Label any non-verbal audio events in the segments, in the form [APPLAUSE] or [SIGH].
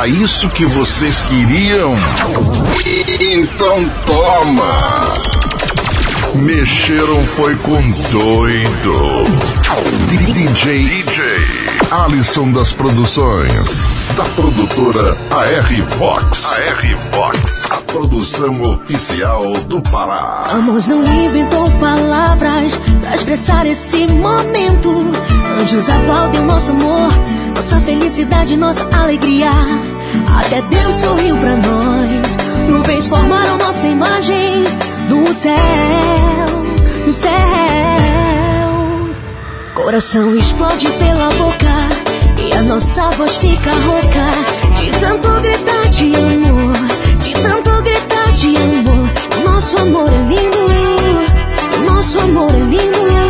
Era isso que vocês queriam? Então toma! Mexeram foi com doido. DJ DJ Alisson das Produções. Da produtora AR Vox. AR Vox. A produção oficial do Pará. Amor não inventou palavras pra expressar esse momento. Anjos aplaudem o nosso amor, nossa felicidade, nossa alegria. Até Deus sorriu pra nós. Nuvens formaram nossa imagem do céu, do céu. Coração explode pela boca e a nossa voz fica rouca de tanto gritar de amor, de tanto gritar de amor. Nosso amor é lindo, nosso amor é lindo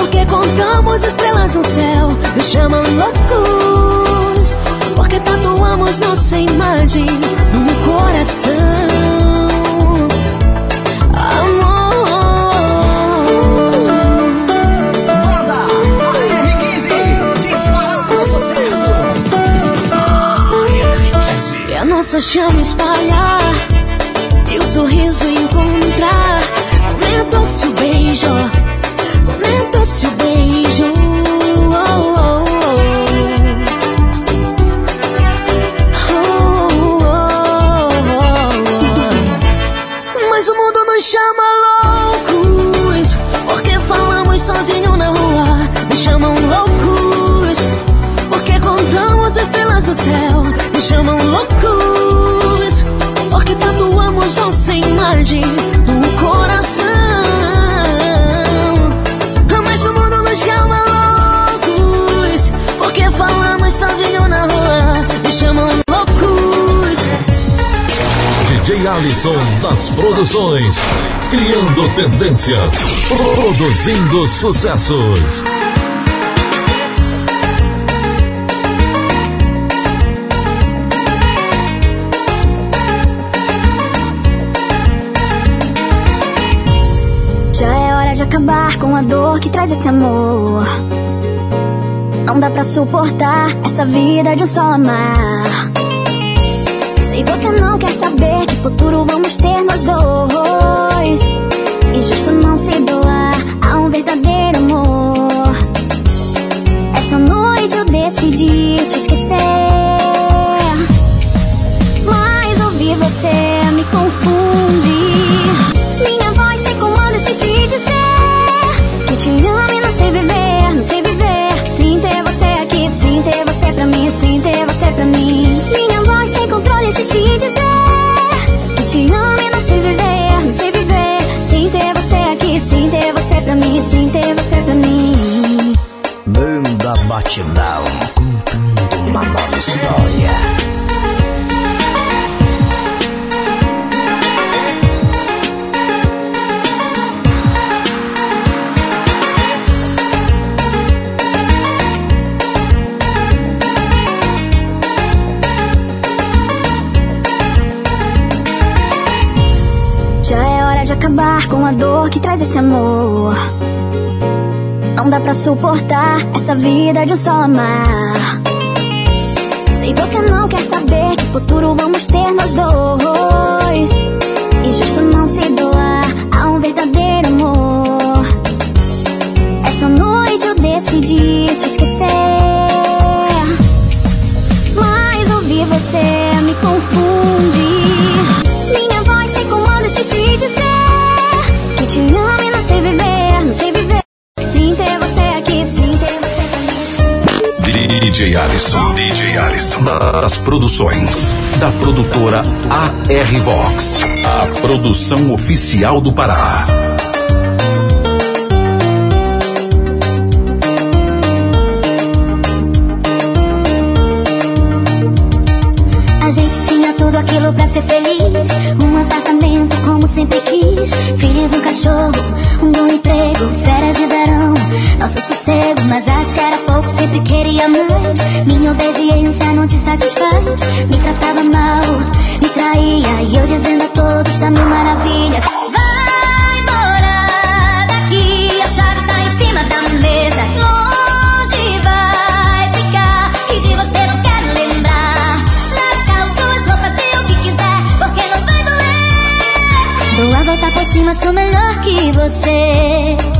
porque contamos estrelas no céu. Me chamam loucos porque tatuamos nossa imagem no coração. Banda AR15, disparado sucesso. E a nossa chama espalhar E o sorriso encontrar Comenta-se o beijo Comenta-se o beijo Seu Alisson das Produções. Criando tendências. Produzindo sucessos. Já é hora de acabar com a dor que traz esse amor. Não dá pra suportar essa vida de um só amar. Futuro vamos ter nós dois, injusto não se doar a um verdadeiro amor. Essa noite eu decidi te esquecer. Mas ouvir você me confunde. Minha voz sem comando insiste dizer que te amo e não sei viver, não sei viver. Sem ter você aqui, sem ter você pra mim, sem ter você pra mim. Minha voz sem controle insiste dizer Batidão, contando uma nova história. Já é hora de acabar com a dor que traz esse amor. Dá pra suportar essa vida de um só amar. Se você não quer saber que futuro vamos ter nós dois, injusto não se doar a um verdadeiro amor. Essa noite eu decidi te esquecer. DJ Alisson. DJ Alisson. Das produções da produtora AR Vox. A produção oficial do Pará. A gente tinha tudo aquilo pra ser feliz. Um apartamento como sempre quis. Filhos, um cachorro, um bom emprego, férias de verão. Nosso sossego, mas acho que sempre queria mais. Minha obediência não te satisfaz. Me tratava mal, me traía. E eu dizendo a todos da minha maravilha. Vai morar daqui, a chave tá em cima da mesa. Longe vai ficar, que de você não quero lembrar. Leva as suas roupas e o que quiser, porque não vai doer. Dou a volta por cima, sou melhor que você.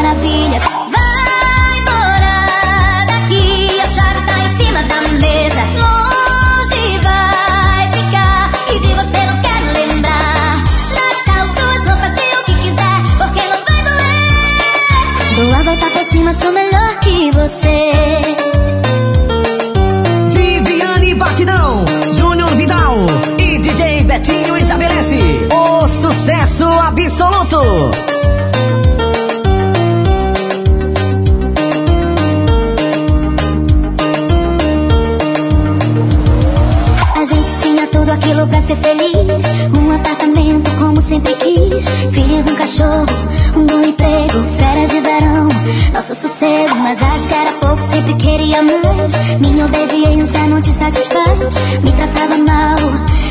cedo, mas acho que era pouco, sempre queria mais. Minha obediência não te satisfaz. Me tratava mal,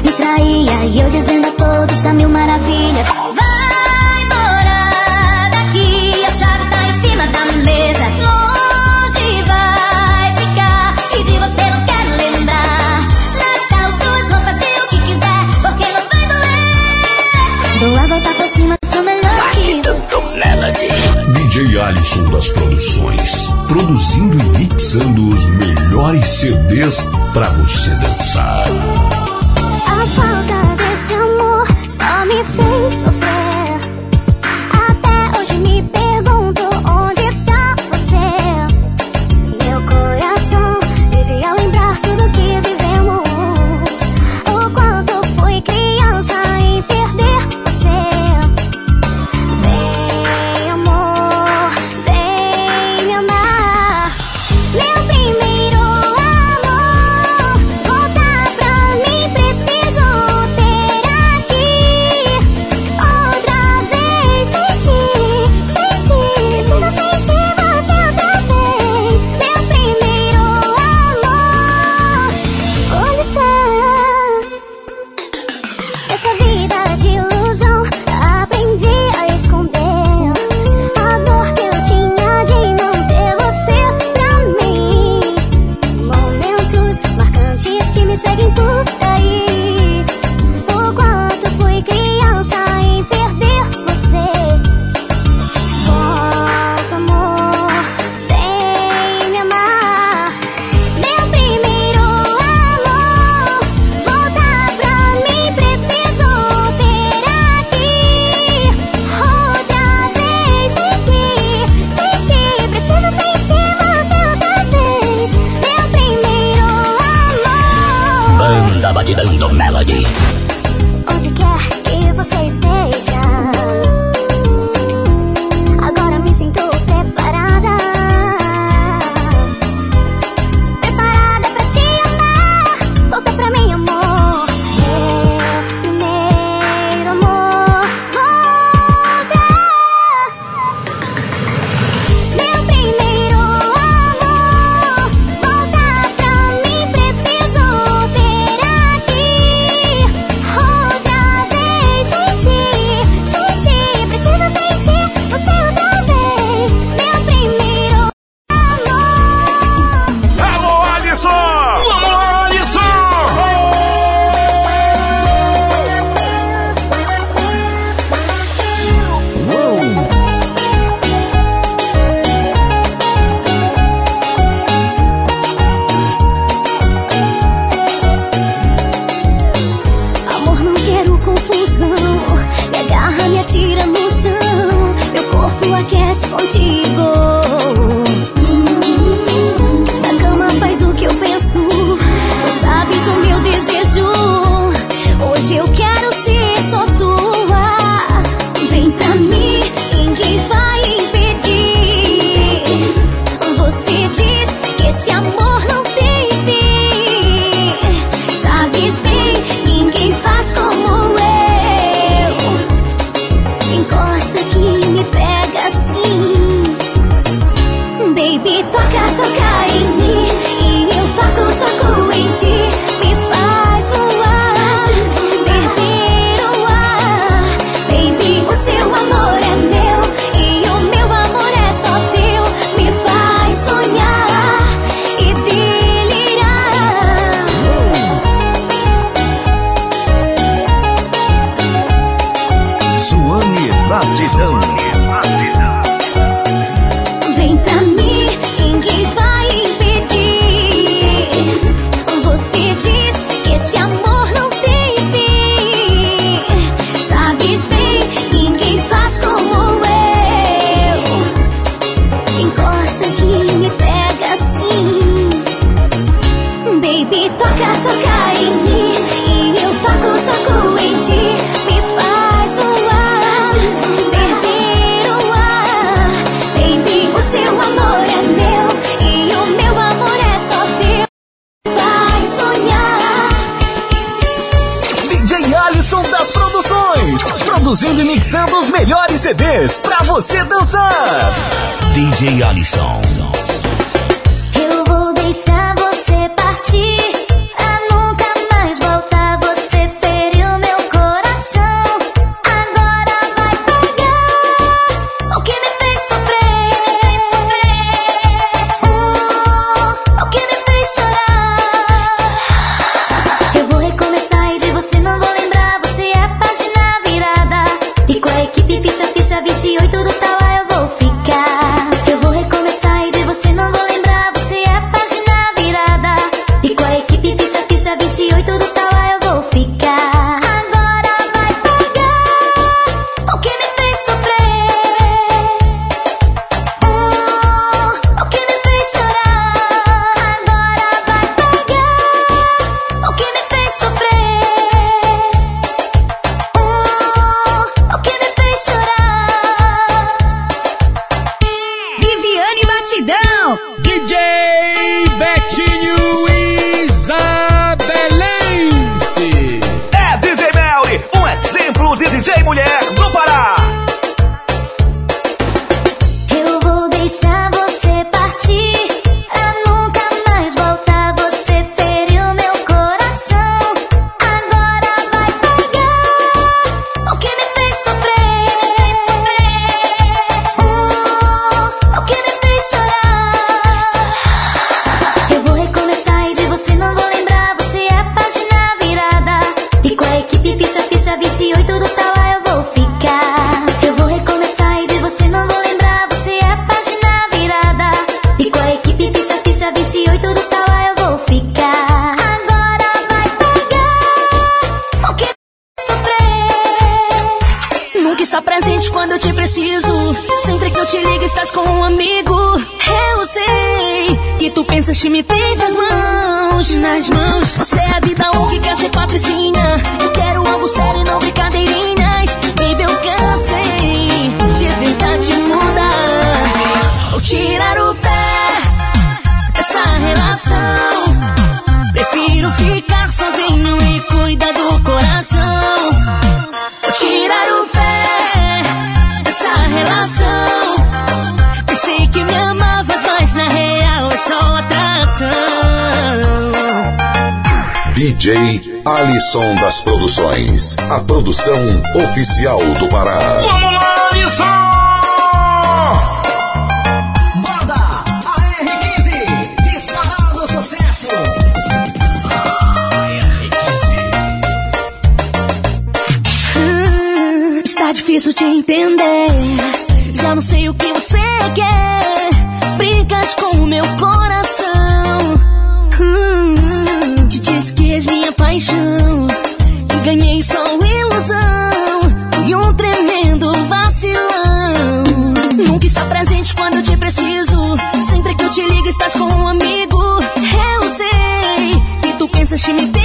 me traía. E eu dizendo a todos: da mil maravilhas. Robson das Produções, produzindo e mixando os melhores CDs para você dançar. Ah, tá. Vou DJ Alisson das Produções. A produção oficial do Pará. Vamos lá, Alisson! Banda AR15, disparando sucesso. AR15. Hum, está difícil de entender. Já não sei o que você quer. Brincas com o meu coração she me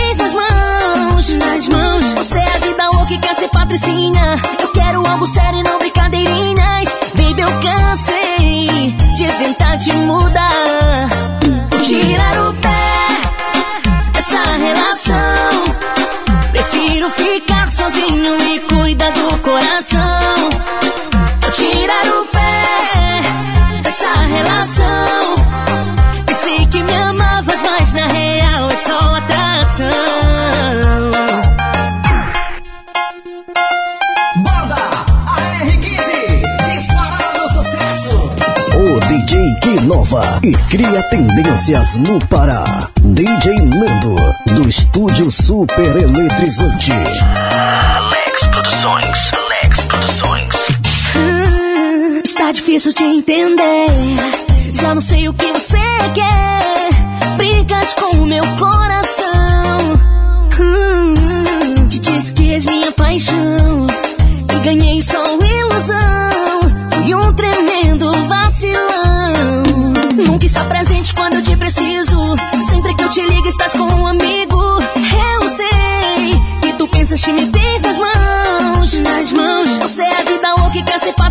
inova e cria tendências no Pará. DJ Nando, do estúdio Super Eletrizante. Alex Produções, Alex Produções. Hum, está difícil de entender. Já não sei o que você quer. Brincas com o meu coração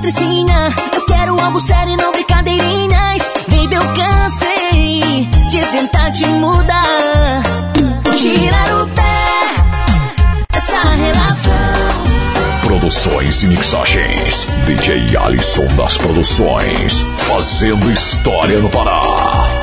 Eu quero algo sério, não brincadeirinhas. Baby, eu cansei de tentar te mudar. Tirar o pé dessa relação. Produções e mixagens. DJ Alisson das Produções. Fazendo história no Pará.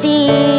See.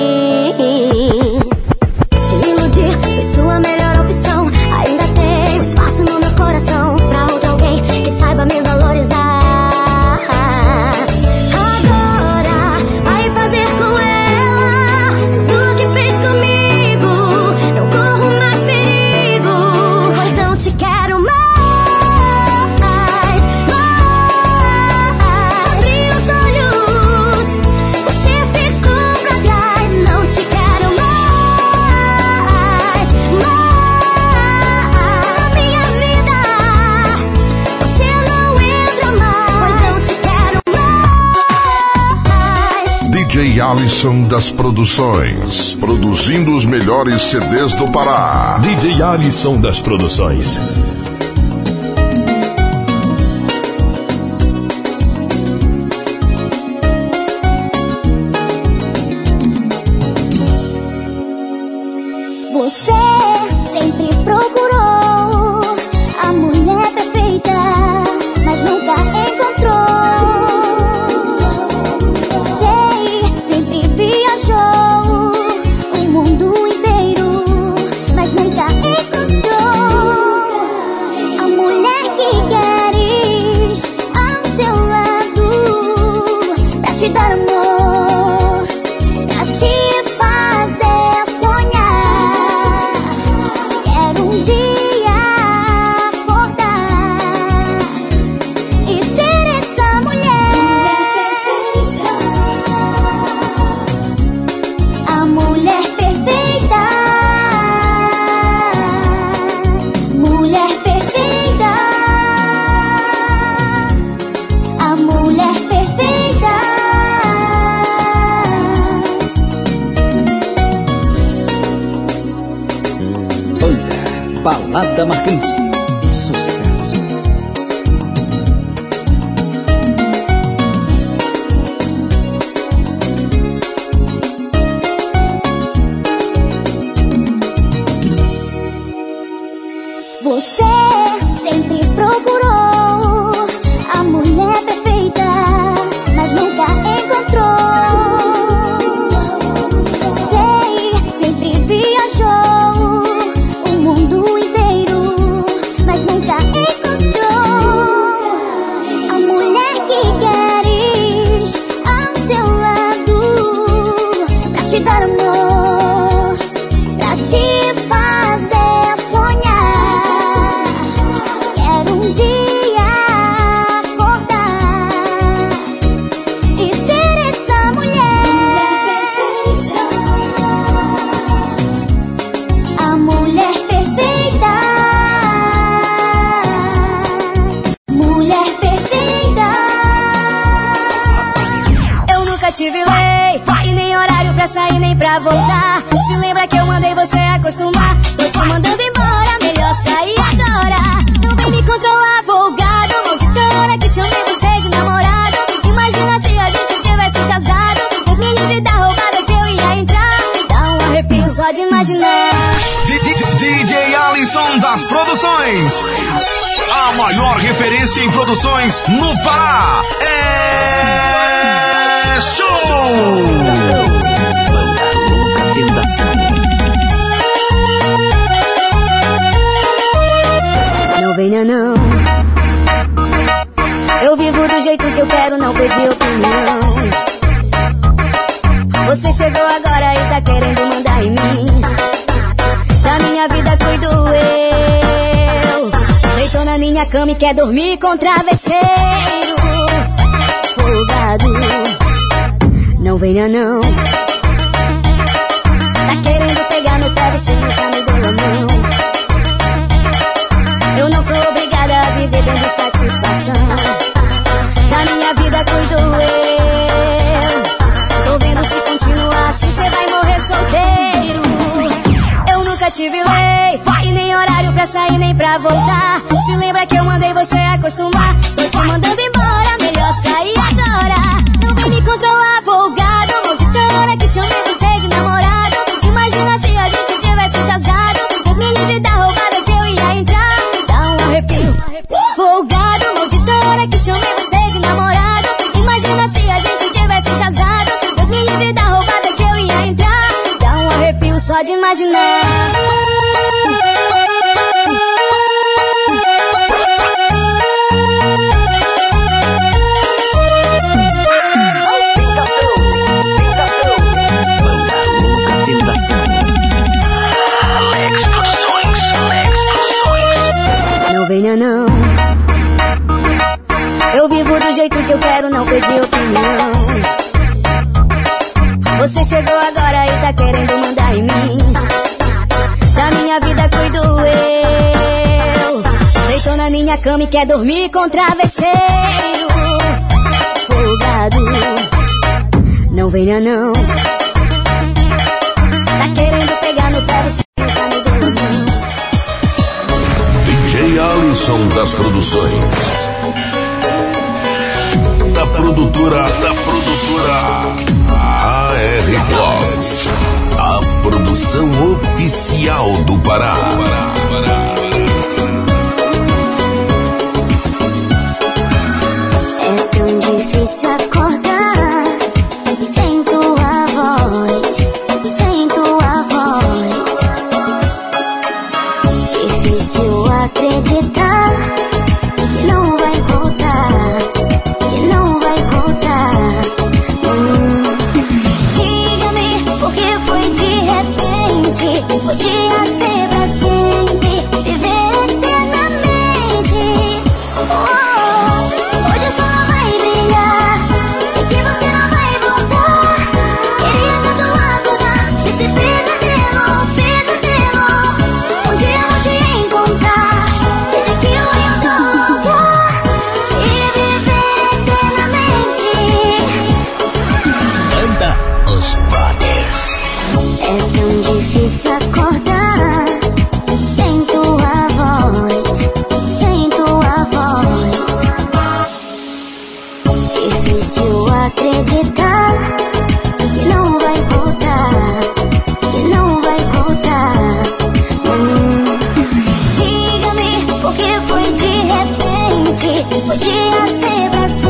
Alisson das Produções. Produzindo os melhores CDs do Pará. DJ Alisson das Produções. pode imaginar. DJ, DJ Alisson das Produções. A maior referência em produções no Pará. É. Show! Não venha, não. Eu vivo do jeito que eu quero, não pedi opinião quer dormir com travesseiro folgado. Não venha não. Tá querendo pegar no travesseiro, tá me dando a mão. Eu não sou obrigada a viver dando satisfação. Da minha vida cuido eu. E nem horário pra sair, nem pra voltar. Se lembra que eu mandei você acostumar? Tô te mandando embora, melhor sair agora. Não vem me controlar, folgado. Maldita que chamei Eu vivo do jeito que eu quero, não pedi opinião. Você chegou agora e tá querendo mandar em mim. Da minha vida cuido eu. Deitou na minha cama e quer dormir com travesseiro. Folgado. Não venha não. Tá querendo pegar no pé tá do DJ Alisson das Produções da produtora da produtora AR Vlogs, a produção oficial do Pará. Pará, Pará. Podia ser Brasil.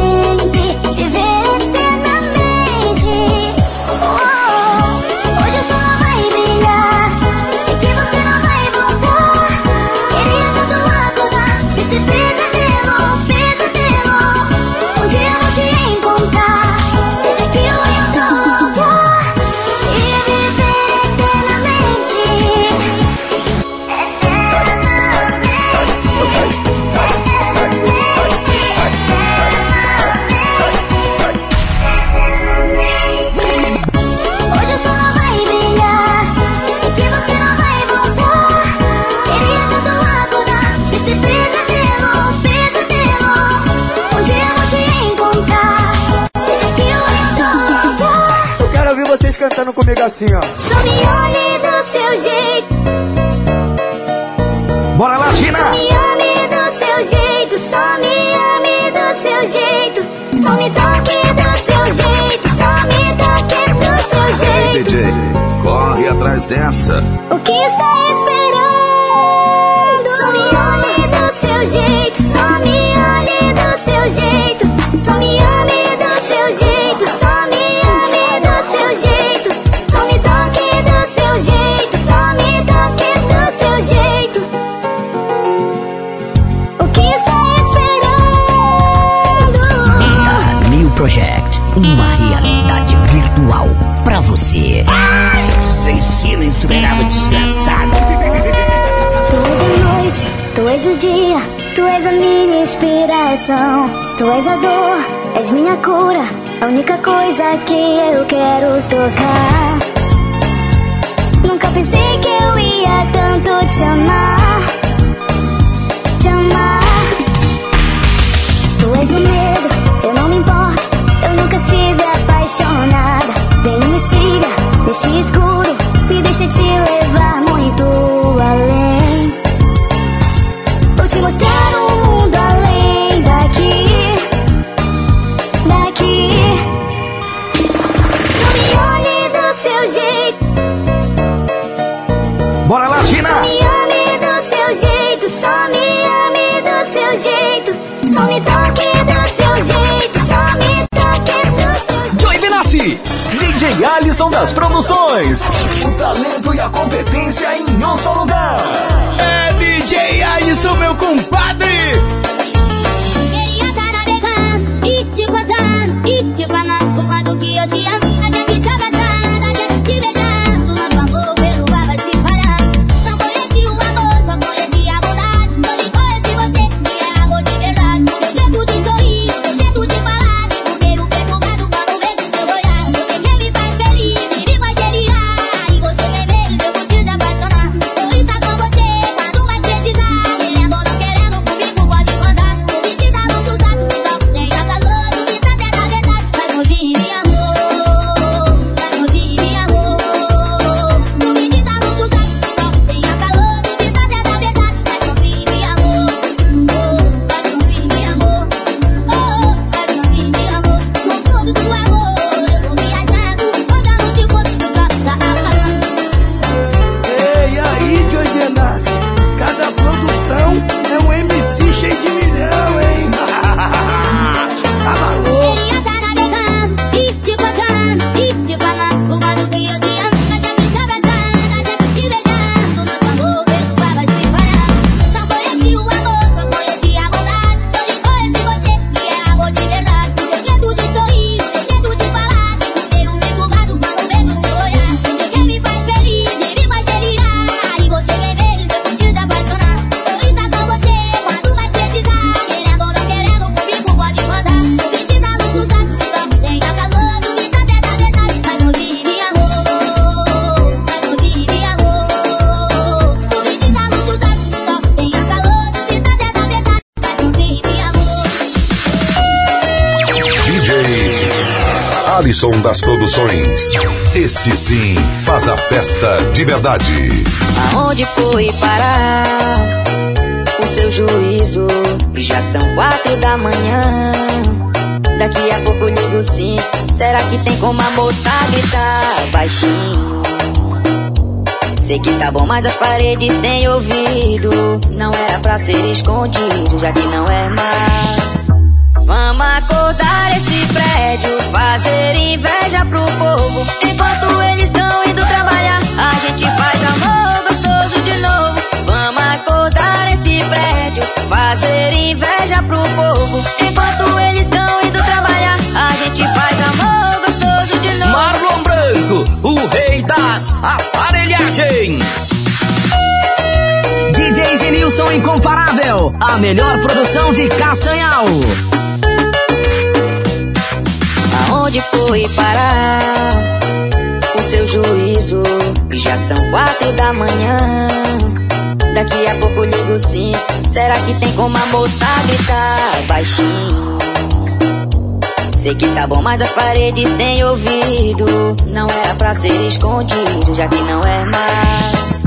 dessa? O Tu és a dor, és minha cura. A única coisa que eu quero tocar. Nunca pensei que eu ia tanto te amar. Produções. Este sim faz a festa de verdade. Aonde foi parar o seu juízo? Já são quatro da manhã. Daqui a pouco ligo sim. Será que tem como a moça gritar baixinho? Sei que tá bom, mas as paredes têm ouvido. Não era pra ser escondido, já que não é mais. Vamos acordar esse prédio, fazer inveja pro povo. Enquanto eles estão indo trabalhar, a gente faz amor gostoso de novo. Vamos acordar esse prédio, fazer inveja pro povo. Enquanto eles estão indo trabalhar, a gente faz amor gostoso de novo. Marlon Branco, o rei das aparelhagens. DJ Genilson Incomparável, a melhor produção de Castanhal. Aonde foi parar o seu juízo? Já são quatro da manhã. Daqui a pouco ligo sim. Será que tem como a moça gritar baixinho? Sei que tá bom, mas as paredes têm ouvido. Não era pra ser escondido, já que não é mais.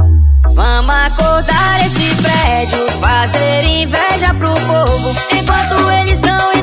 Vamos acordar esse prédio, fazer inveja pro povo. Enquanto eles estão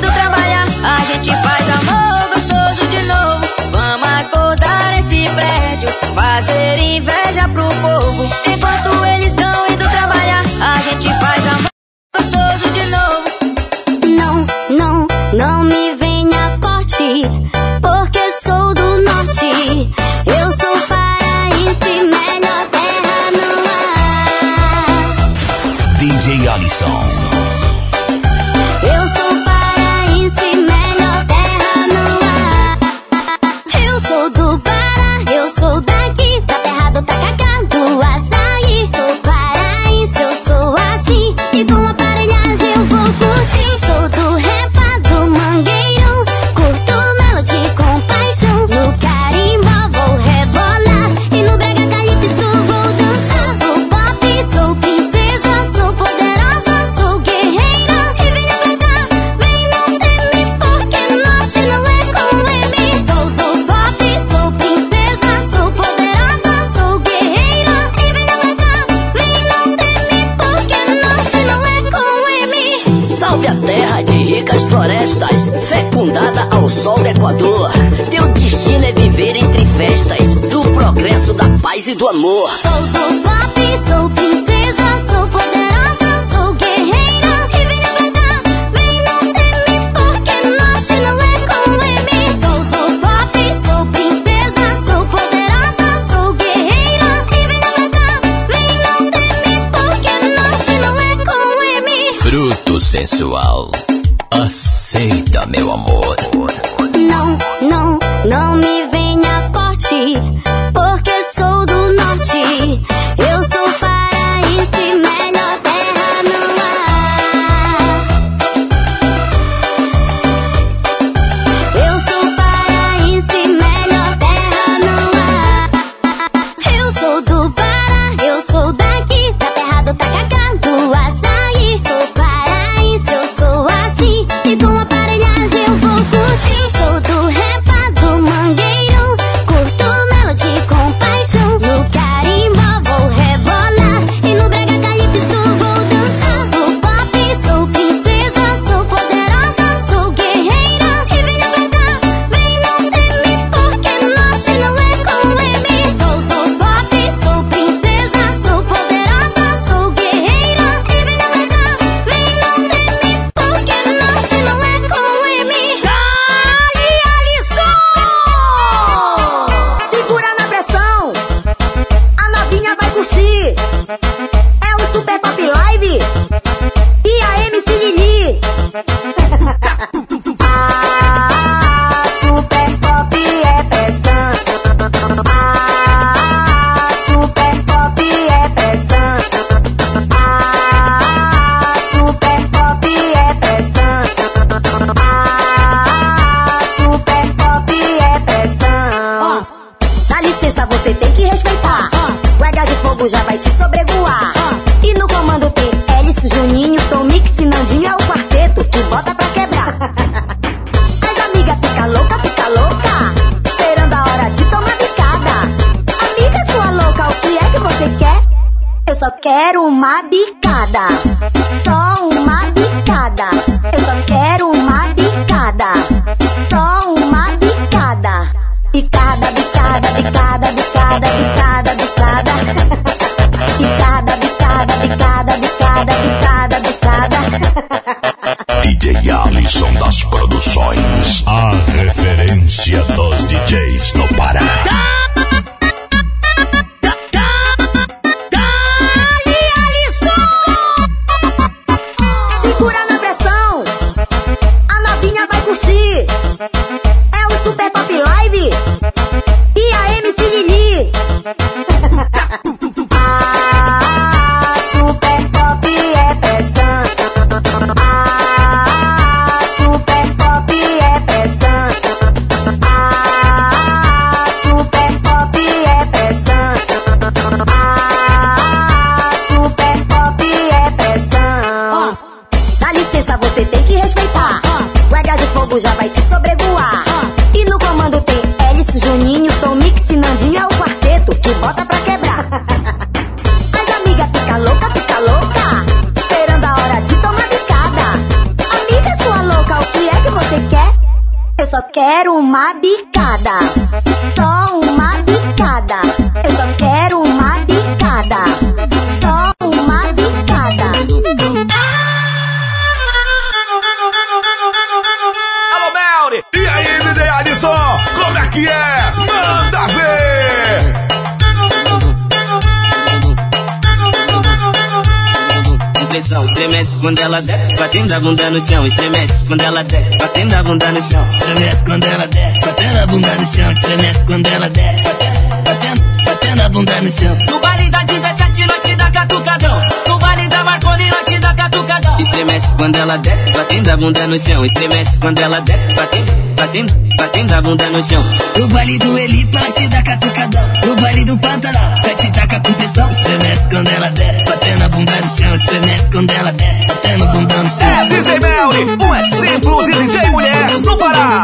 batendo a bunda no chão, estremece quando ela desce, batendo a bunda no chão, estremece quando ela desce, batendo a bunda no chão, estremece quando ela desce, batendo, batendo, batendo a bunda no chão. No baile da 17 nós te dá catucadão, no baile da Marconi nós te dá catucadão. Estremece quando ela desce, batendo a bunda no chão, estremece quando ela desce, batendo, batendo, batendo a bunda no chão. No baile do Elipa te dá catucadão, no baile do Pantanal te taca com pressão, estremece quando ela desce, batendo a bunda no chão, estremece quando ela desce, batendo a bunda no chão. É DJ Melly, um exemplo de DJ mulher no Pará.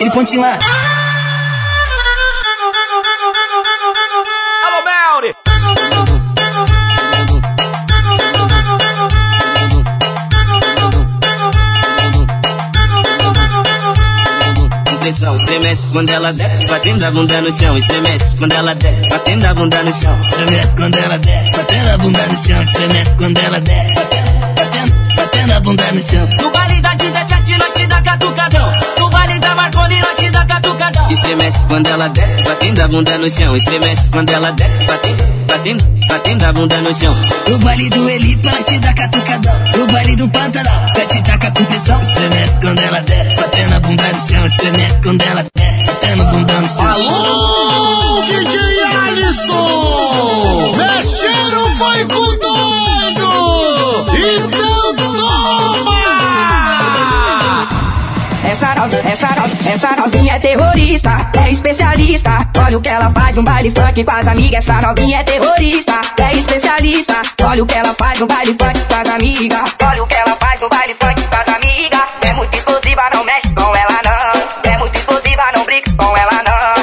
Ele pontinho lá. Pressão, estremece quando ela desce, batendo a bunda no chão, estremece quando ela desce, batendo a bunda no chão, estremece quando ela desce, batendo a bunda no chão, estremece quando ela desce, batendo, batendo, batendo a bunda no chão. No baile da 17 nós te dá catucadão, no baile da Estremece quando ela desce, batendo a bunda no chão, estremece quando ela desce, batendo, batendo, batendo a bunda no chão. No baile do Elipa nós te dá catucadão, no baile do Pantanal nós te taca com pressão, estremece quando ela desce, batendo a bunda no chão, estremece quando ela desce, batendo a bunda no chão. Alô, DJ Alisson! Mexeram foi com doido! Essa novinha, essa essa novinha é terrorista, é especialista. Olha o que ela faz no baile funk com as amigas. Essa novinha é terrorista, é especialista. Olha o que ela faz no baile funk com as amigas. Olha o que ela faz no baile funk com as amigas. É muito explosiva, não mexe com ela não. É muito explosiva, não brinca com ela não.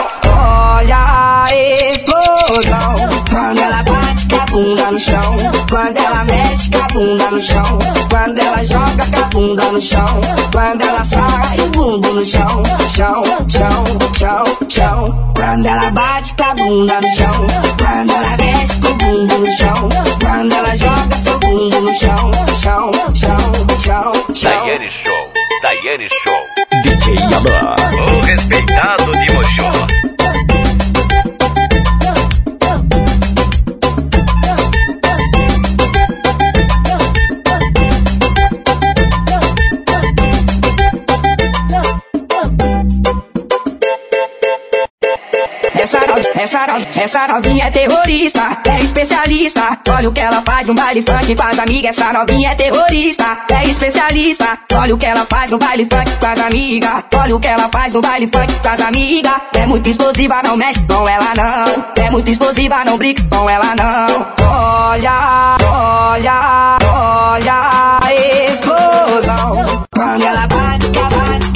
No chão. Quando ela mexe com a bunda no chão. Quando ela joga com a bunda no chão. Quando ela sai o bumbum no chão. Chão, chão, chão, chão. Quando ela bate com a bunda no chão. Quando ela mexe com o bumbum no chão. Quando ela joga seu bumbum no chão. Chão, chão, chão, chão. Daiane Show, Daiane Show. DJ Alan. O respeitado de Mochó. Essa, essa, no- essa novinha é terrorista, é especialista. Olha o que ela faz no baile funk com as amigas. Essa novinha é terrorista, é especialista. Olha o que ela faz no baile funk com as amigas. Olha o que ela faz no baile funk com as amigas. É muito explosiva, não mexe com ela não. É muito explosiva, não brinca com ela não. Olha, olha, olha a explosão. Quando ela bate, bate,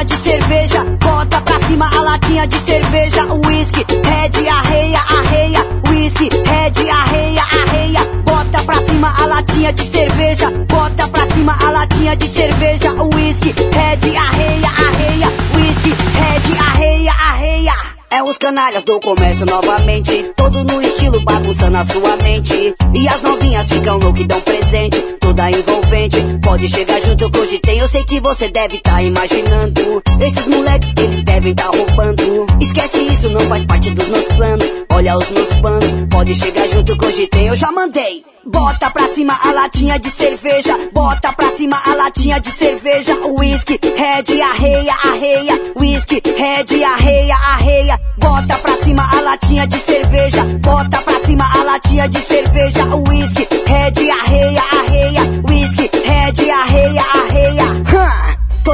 latinha de cerveja, bota pra cima a latinha de cerveja, whisky, red, arreia, arreia, whisky, red, arreia, arreia, bota pra cima a latinha de cerveja, bota pra cima a latinha de cerveja, whisky, red, arreia, arreia, whisky, red, arreia, arreia. É os canalhas do comércio novamente. Todo no estilo bagunçando a sua mente. E as novinhas ficam loucas e dão presente toda envolvente. Pode chegar junto que hoje tem, eu sei que você deve tá imaginando. Esses moleques que eles devem tá roubando. Esquece isso, não faz parte dos meus planos. Olha os meus planos, pode chegar junto que hoje tem, eu já mandei. Bota pra cima a latinha de cerveja, bota pra cima a latinha de cerveja, whisky, red, arreia, arreia, whisky, red, arreia, arreia. Bota pra cima a latinha de cerveja, bota pra cima a latinha de cerveja, whisky, red, arreia, arreia, arreia,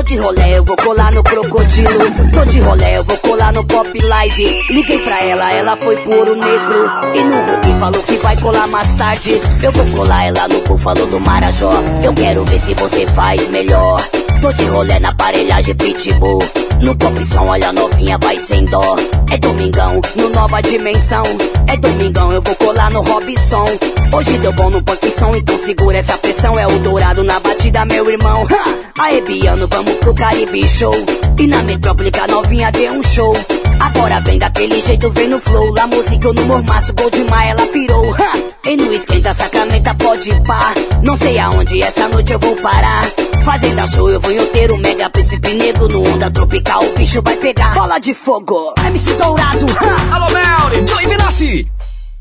de rolé, eu vou colar no crocodilo. Tô de rolé, eu vou colar no pop live. Liguei pra ela, ela foi por ouro negro. E no Hulk falou que vai colar mais tarde. Eu vou colar ela no búfalo do Marajó. Eu quero ver se você faz melhor. Tô de rolé na aparelhagem pitbull. No pop som, olha novinha, vai sem dó. É domingão, no nova dimensão. É domingão, eu vou colar no Robson. Hoje deu bom no punk som, então segura essa pressão. É o dourado na batida, meu irmão. Ha! Aê, Biano, vamos pro Caribe Show. E na metrópole que a novinha deu um show. Agora vem daquele jeito, vem no flow. La música no mormaço, gol demais, ela pirou. Ha! E no esquenta, sacramenta, pode pá. Não sei aonde essa noite eu vou parar. Fazenda show, eu vou em outeiro, mega príncipe negro no onda tropical. O bicho vai pegar bola de fogo. MC Dourado, ha! Alô, Melly, Joey Vinassi.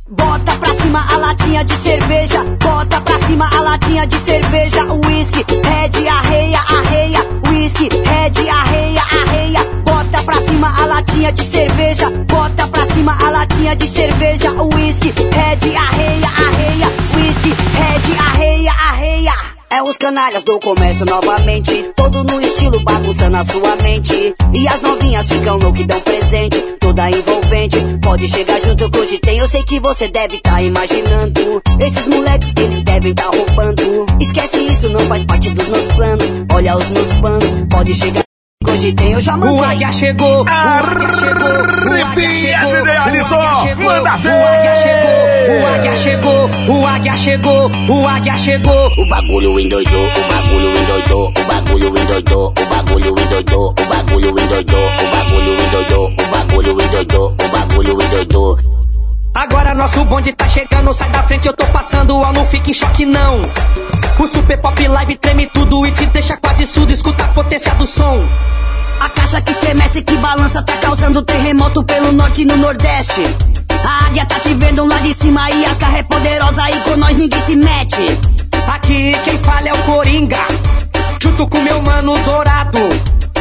Bota pra cima a latinha de cerveja, bota pra cima a latinha de cerveja, whisky, red, arreia, arreia, whisky, red, arreia, arreia. Bota pra cima a latinha de cerveja, bota pra cima a latinha de cerveja, whisky, red, arreia, arreia, whisky, red, arreia. É os canalhas do comércio novamente, todo no estilo bagunçando a sua mente. E as novinhas ficam loucas e dão presente, toda envolvente. Pode chegar junto que hoje tem, eu sei que você deve tá imaginando. Esses moleques que eles devem tá roubando. Esquece isso, não faz parte dos meus planos. Olha os meus planos, pode chegar. O Águia chegou, o Águia chegou, o Águia chegou, o Águia chegou, o Águia chegou, o Águia chegou, o Águia chegou, o Águia chegou. O bagulho endoidou, o bagulho endoidou, o bagulho endoidou, o bagulho endoidou, o bagulho endoidou, o bagulho endoidou, o bagulho endoidou, o bagulho endoidou. Agora nosso bonde tá chegando, sai da frente, eu tô passando, ó, não fique em choque não. O Super Pop Live treme tudo e te deixa quase surdo, escuta a potência do som. A caixa que estremece, que balança, tá causando terremoto pelo norte e no nordeste. A águia tá te vendo lá de cima e as carré poderosa aí com nós ninguém se mete. Aqui quem fala é o Coringa, junto com meu mano Dourado.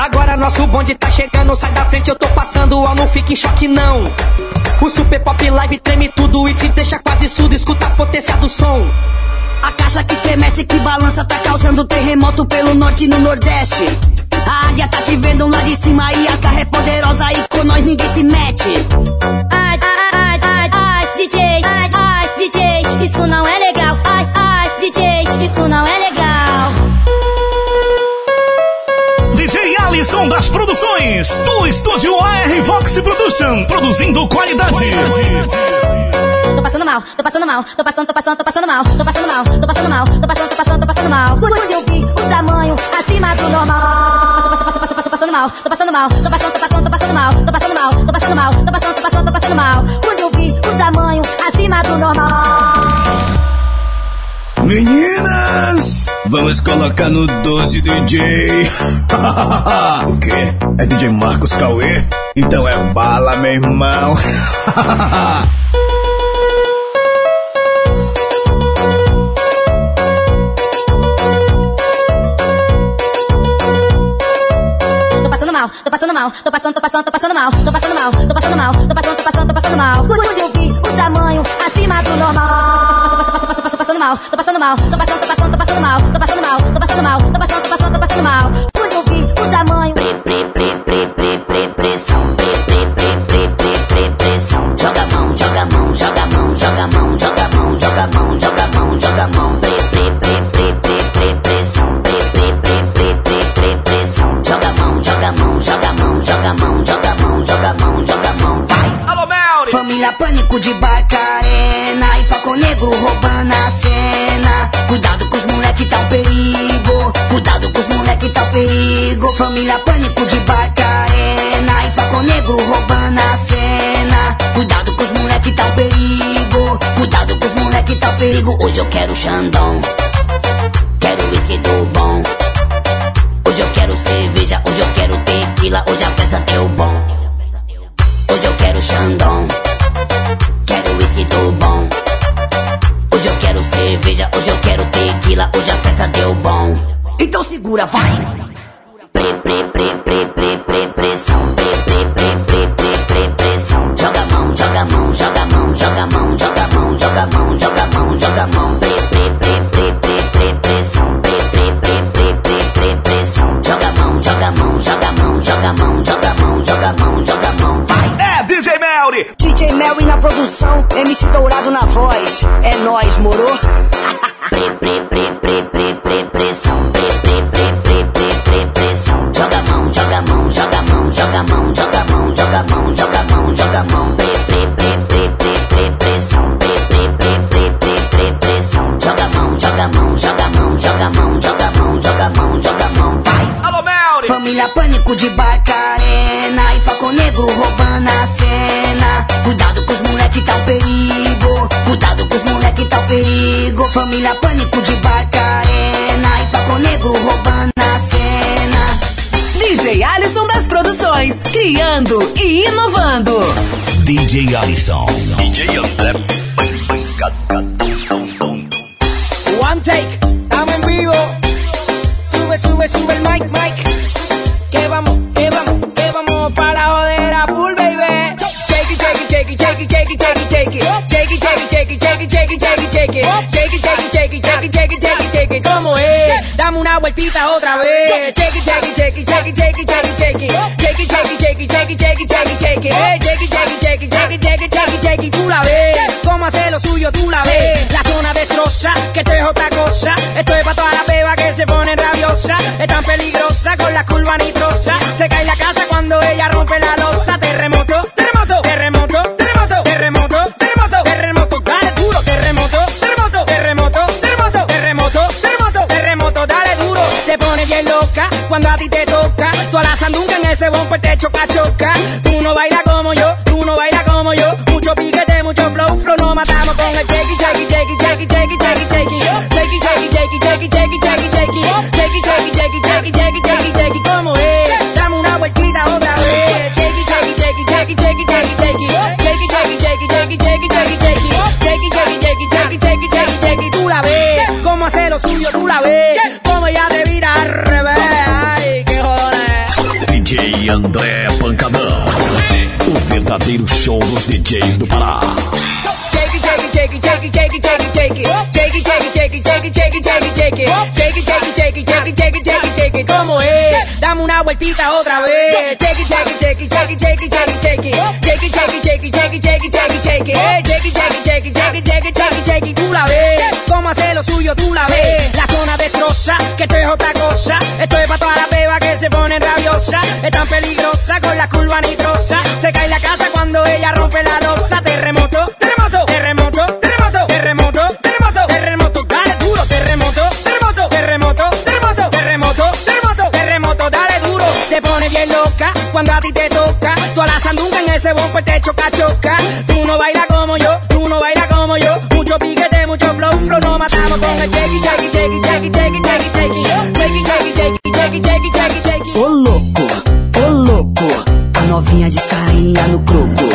Agora nosso bonde tá chegando, sai da frente, eu tô passando, ó, não fique em choque não. O Super Pop Live treme tudo e te deixa quase surdo, escuta a potência do som. A caixa que estremece, que balança, tá causando terremoto pelo norte e no nordeste. A águia tá te vendo lá de cima e as carré poderosa aí com nós ninguém se mete. Ai, ai, ai, ai, ai, DJ, ai, ai, DJ, isso não é legal. Ai, ai, DJ, isso não é legal. Alisson das Produções, do estúdio AR Vox Production, produzindo qualidade. Tô passando mal, tô passando mal, tô passando, tô passando, tô passando mal, tô passando mal, tô passando mal, tô passando, tô passando, tô passando mal. Quando eu vi o tamanho acima do normal. Passa, passando mal, tô passando mal, tô passando, tô passando, tô passando mal, tô passando mal, tô passando mal, tô passando, tô passando, tô passando mal. Quando eu vi o tamanho acima do normal. Meninas, vamos colocar no 12 DJ. [LAUGHS] o quê? É DJ Marcos Cauê? Então é bala, meu irmão. tô passando mal, tô passando mal, tô passando, tô passando, tô passando mal, tô passando mal, tô passando mal, tô passando, tô passando, tô passando mal. mal, tô passando mal, tô passando, tô passando, tô passando mal. escuchando. Família Pânico de Barca Arena e foco Negro roubando a cena. DJ Alisson das Produções, criando e inovando. DJ Alisson. DJ Alisson. cheque, es? Dame una vueltita otra vez. Cheque, cheque, cheque, cheque, cheque, cheque, cheque. Cheque, cheque, cheque, cheque, cheque, cheque, cheque. Cheque, cheque, cheque, cheque, cheque, cheque, cheque. Tú la ves, cómo hace lo suyo, tú la ves. cuando a ti te toca. Tú a la sandunga en ese bombo te choca André Pancadão. O verdadeiro show dos DJs do Pará. Como é? Dame una vueltita otra vez. Shake it, shake it, shake it, shake it, shake it, shake it. Shake it, shake it, shake it, shake it, shake it, shake it. Shake it, shake it, shake it, shake it, shake it, shake it. Tú la ves. Cómo hacer lo suyo, tú la ves. La zona destroza, que esto es otra cosa. Esto Tan peligrosa con la curva nitrosa. Se cae la casa cuando ella rompe la losa. Terremoto, terremoto, terremoto, terremoto, terremoto, terremoto, terremoto. Dale duro, terremoto, terremoto, terremoto, terremoto, terremoto, terremoto, terremoto. Dale duro. Te pone bien loca cuando a ti te toca. Tú a la sandunga en ese bombo te choca, choca. Tú no bailas como yo, tú no bailas como yo. Mucho piquete, mucho flow, flow. No matamos con el chequi, chequi, chequi, chequi, chequi, chequi. novinha de sainha no croco.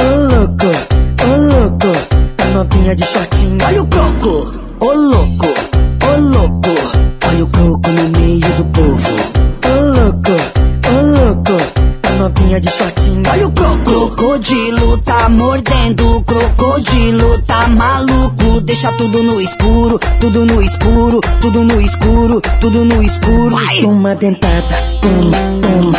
Ô louco, ô louco, tá novinha de shortinho, olha o croco. Ô louco, ô louco, olha o croco no meio do povo. Ô louco, ô louco, tá novinha de shortinho, olha o croco. Crocodilo tá mordendo, crocodilo tá maluco, deixa tudo no escuro, tudo no escuro, tudo no escuro, tudo no escuro. Vai. Toma dentada, toma, toma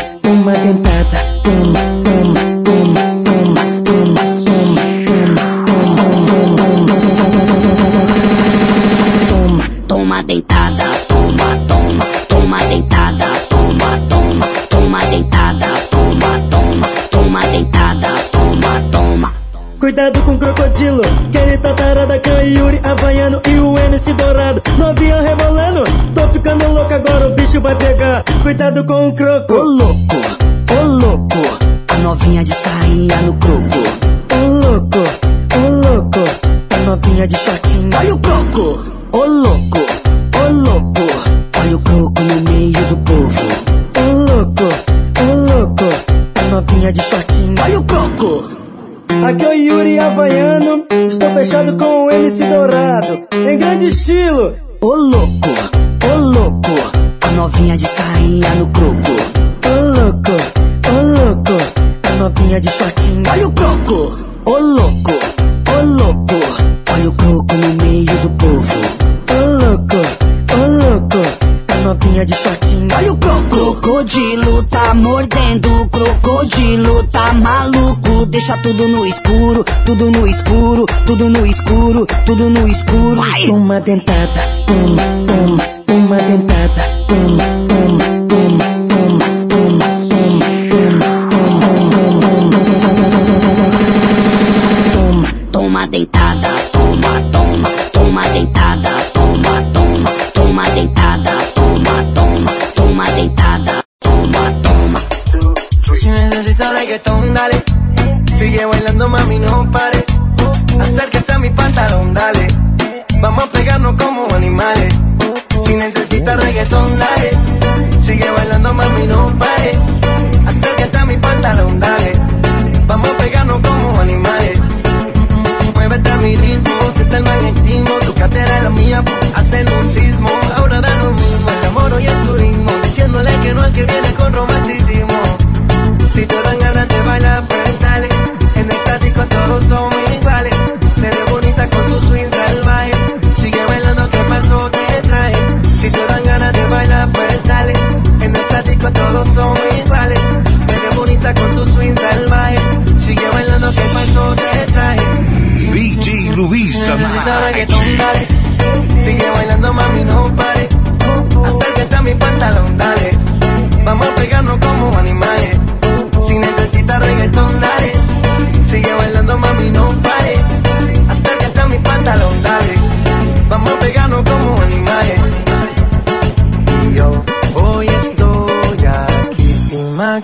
com o croco. Ô louco, ô louco, a novinha de sainha no croco. Ô louco, ô louco, a novinha de shortinho. Olha o croco. Ô louco, ô louco, olha o croco no meio do povo. Ô louco, ô louco, a novinha de shortinho. Olha o croco. Aqui é o Yuri Havaiano, estou fechado com o MC Dourado, em grande estilo. Ô louco, ô louco, novinha de sainha no croco. Ô louco, ô louco, a novinha de shortinho, olha o croco. Ô louco, ô louco, olha o croco no meio do povo. Ô louco, ô louco, a novinha de shortinho, olha o croco. Crocodilo tá mordendo, crocodilo tá maluco. Deixa tudo no escuro, tudo no escuro, tudo no escuro, tudo no escuro. Vai. Uma dentada, uma, uma. Boom.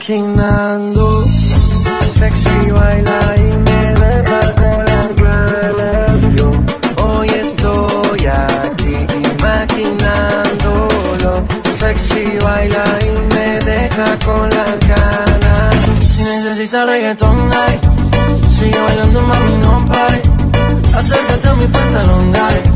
imaginando. Sexy baila y me desbato las ganas yo hoy estoy aquí imaginándolo. Sexy baila y me deja con las ganas. Si necesitas reggaetón ay sigue bailando mami no pare. Acércate a mi pantalón dale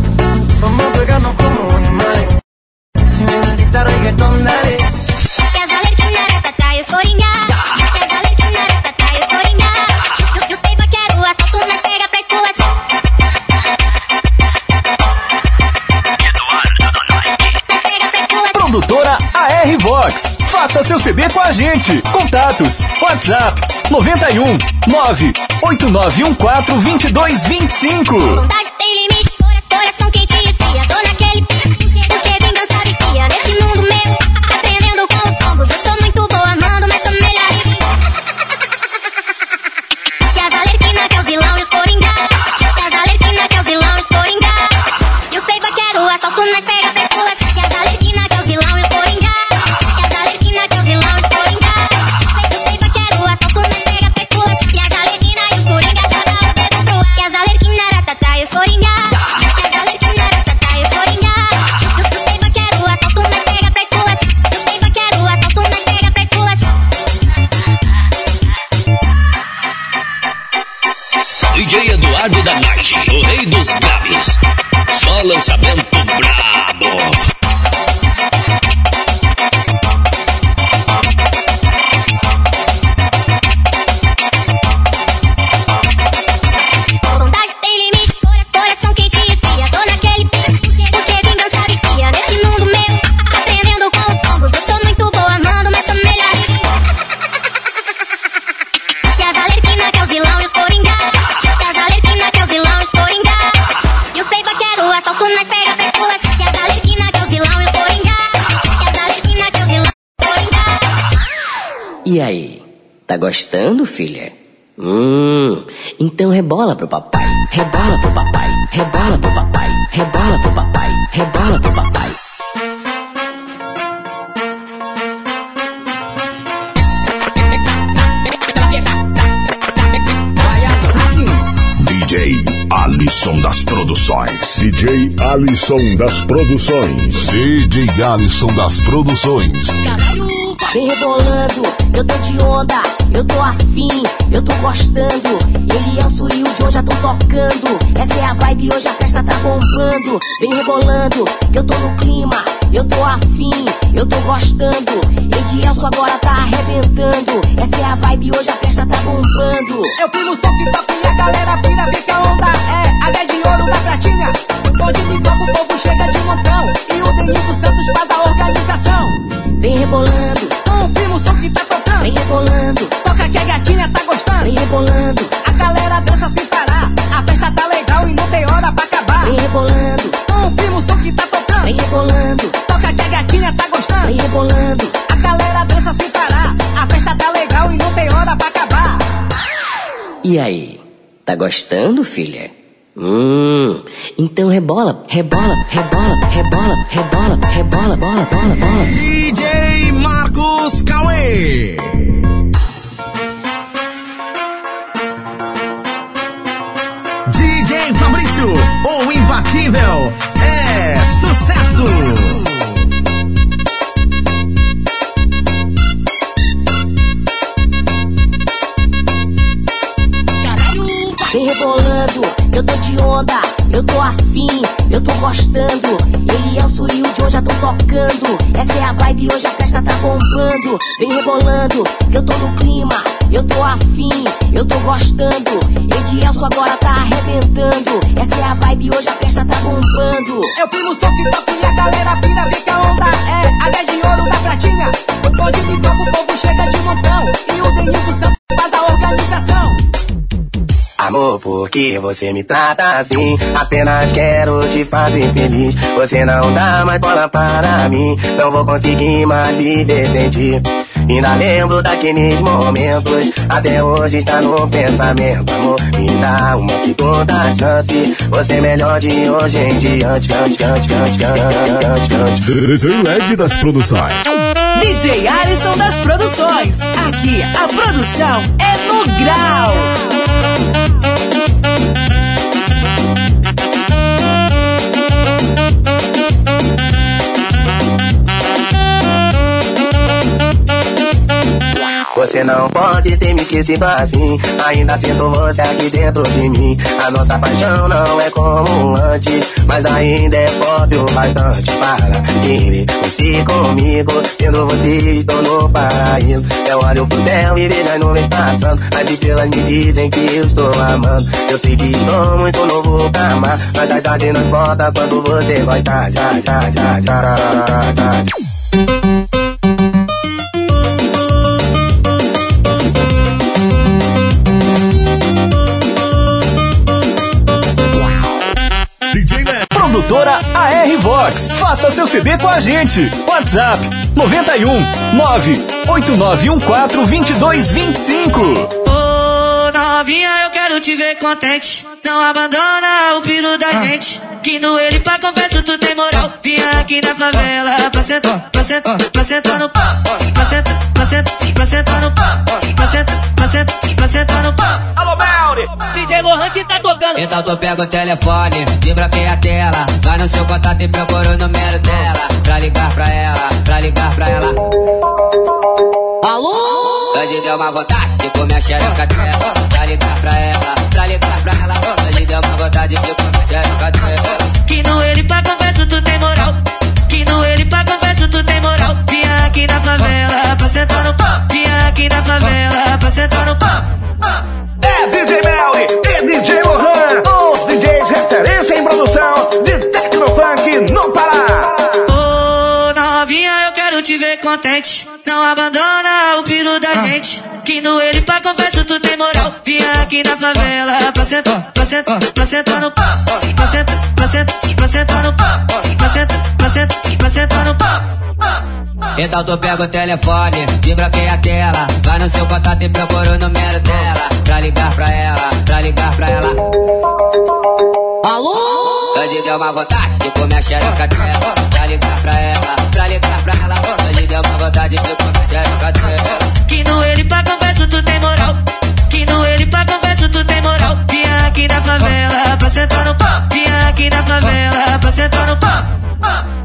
gente. Contatos: WhatsApp 91 98914 2225. Vontade gostando, filha? Hum, então rebola pro papai, rebola pro papai, rebola pro papai, rebola pro papai, rebola pro papai. Alisson das Produções. DJ Alisson das Produções. DJ Alisson das Produções. Vem rebolando, eu tô de onda, eu tô afim, eu tô gostando. Ele é o e John já tão tocando. Essa é a vibe, hoje a festa tá bombando. Vem rebolando, eu tô no clima, eu tô afim, eu tô gostando. Edielso agora tá arrebentando. Essa é a vibe, hoje a festa tá bombando. Eu primo som que toca e a galera pira, vê que a onda é a 10 de ouro da pratinha. Pode me toca, o povo chega de montão. E o Denilson Santos faz a organização. Vem rebolando, O primo som que tá tocando. vem rebolando, Toca que a gatinha tá gostando. vem rebolando, A galera dança sem parar. A festa tá legal e não tem hora pra acabar. vem rebolando, O primo som que tá tocando. vem rebolando, Toca que a gatinha tá gostando. vem rebolando. A galera dança sem parar. A festa tá legal e não tem hora pra acabar. E aí, tá gostando, filha? Hum, então rebola, rebola, rebola, rebola, rebola, rebola, bola, bola, bola. DJ Marcos Cauê. DJ Fabrício, o imbatível, é sucesso. Gostando. Ele é o Sul e o John já tão tocando. Essa é a vibe, hoje a festa tá bombando. Vem rebolando, eu tô no clima, eu tô afim, eu tô gostando. Edielso agora tá arrebentando. Essa é a vibe, hoje a festa tá bombando. Eu primo som que toca e a galera pira, vê que a onda é a 10 de ouro da pratinha. Pode me toca, o povo chega de montão. E o Denilson Amor, por que você me trata assim? Apenas quero te fazer feliz. Você não dá mais bola para mim. Não vou conseguir mais viver sem ti. Ainda lembro daqueles momentos. Até hoje está no pensamento. Amor, me dá uma segunda chance. Você é melhor de hoje em diante. Cante, cante, cante, cante, cante, cante. DJ Ed das Produções. DJ Alisson das Produções. Aqui a produção é no grau. Você não pode ter me esquecido assim. Ainda sinto você aqui dentro de mim. A nossa paixão não é como antes, mas ainda é forte o bastante para querer você comigo. Tendo você, estou no paraíso. Eu olho pro céu e vejo as nuvens passando. As estrelas me dizem que eu estou amando. Eu sei que estou muito novo pra amar, mas a idade não importa quando você gosta. Já, já, já, já, já, já, Vox. Faça seu CD com a gente. WhatsApp 91 98914 2225. Ô novinha, eu quero te ver contente. Não abandona o piro da gente. Que no ele pra confesso tu tem moral. Vinha aqui na favela pra sentar, pra sentar, pra sentar no pau. Pra sentar, pra sentar, pra sentar no pau. Pra sentar, pra sentar, pra sentar no pau. Alô, Melri! DJ Lohan que tá tocando. Então tu pega o telefone, desbloqueia a tela. Vai no seu contato e procura o número dela. Pra ligar pra ela, pra ligar pra ela. Alô? Hoje deu uma vontade de comer a xereca dela. Pra ligar pra ela, pra ligar pra ela. Hoje deu uma vontade de comer a xereca dela. Que no ele pra confesso tu tem moral. Que no ele pra confesso tu tem moral. Vinha aqui na favela pra sentar no pau. Vinha aqui na favela pra sentar no pau. É DJ Melly e DJ Lohan, os DJs referência em produção de Tecnofunk no Pará. Ver contente. Não abandona o piro da gente. Que no ele pra confesso tu tem moral. Vinha aqui na favela pra sentar, pra sentar, pra sentar no pau. Pra sentar, pra sentar, pra sentar no pau. Pra sentar, pra sentar, pra sentar no pau. Então tu pega o telefone, desbloqueia a tela. Vai no seu contato e procura o número dela. Pra ligar pra ela, pra ligar pra ela. Alô? Hoje deu uma vontade de comer a xereca dela Pra ligar pra ela, pra ligar pra ela. Hoje deu uma vontade de comer a xereca dela. Que no ele pra conversa tu tem moral. Que no ele pra conversa tu tem moral. Dia aqui da favela pra sentar no pão, dia aqui da favela pra sentar no pão